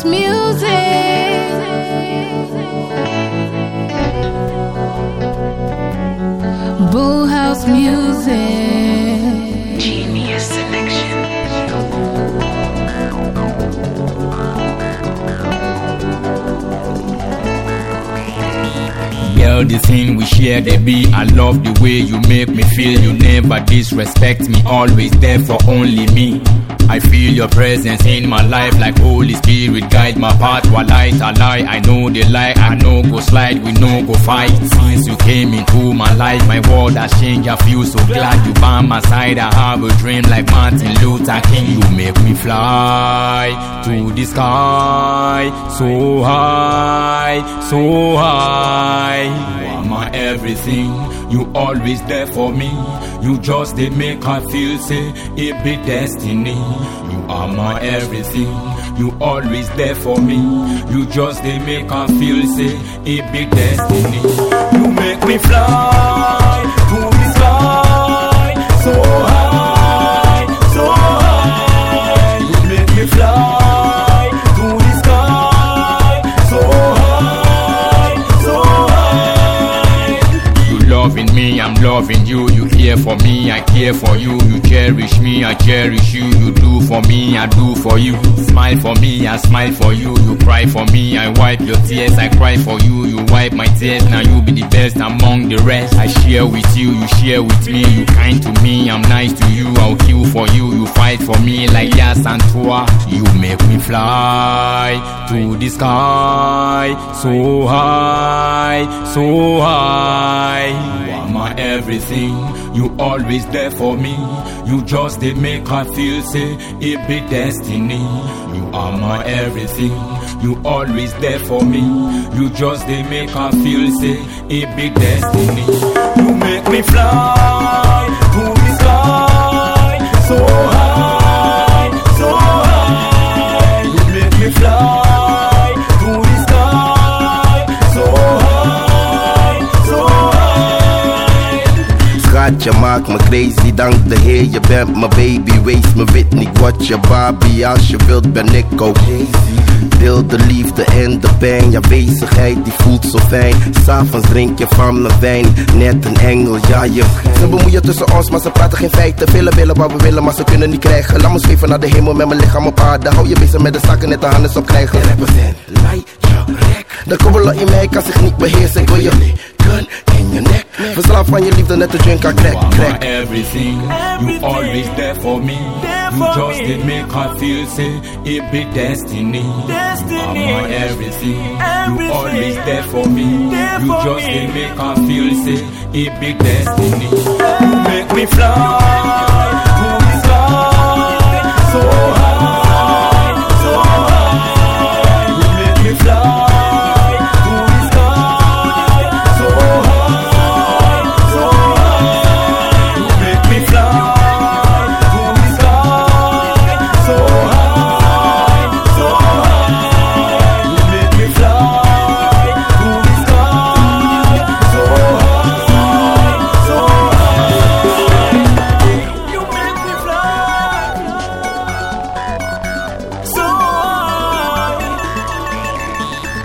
Bullhouse music. Bullhouse music. Genius selection. Girl, the thing we share, they be. I love the way you make me feel. You never disrespect me, always there for only me. I feel your presence in my life like Holy Spirit guide my path. While light a lie, I know the lie. I know go slide, we know go fight. Since you came into my life, my world has changed. I feel so glad you by my side. I have a dream like Martin Luther King. You make me fly to the sky, so high, so high. You are my everything. You always there for me. You just they make I feel say it be destiny. You are my everything. You always there for me. You just they make I feel say it be destiny. You make me fly care for me, I care for you. You cherish me, I cherish you. You do for me, I do for you. Smile for me, I smile for you. You cry for me, I wipe your tears. I cry for you, you wipe my tears. Now you be the best among the rest. I share with you, you share with me. You kind to me, I'm nice to you. I'll kill for you, you fight for me like Yas and Tua. You make me fly to the sky, so high, so high. You are my everything. You always there for me. You just they make I feel say it be destiny. You are my everything. You always there for me. You just they make I feel say it be destiny. You make me fly je maakt me crazy, dank de Heer, je bent mijn baby. Wees me wit, niet wat je Barbie, als je wilt ben ik ook. Deel de liefde en de pijn, je aanwezigheid die voelt zo fijn. S'avonds drink je van mijn wijn, net een engel, ja je. Ze bemoeien tussen ons, maar ze praten geen feiten. Willen willen wat we willen, maar ze kunnen niet krijgen. Laat me zweven naar de hemel met mijn lichaam op aarde. Hou je bezig met de zakken, net de handen op krijgen. Represent, light, je rek. De kobbelen in mij kan zich niet beheersen, ik wil je nek. Verslaafd van je liefde, net de drink aan crack, You are my crack. everything. You always there for me. You just did make I feel say it be destiny. You are my everything. You always there for me. You just did make I feel say it be destiny. You make me fly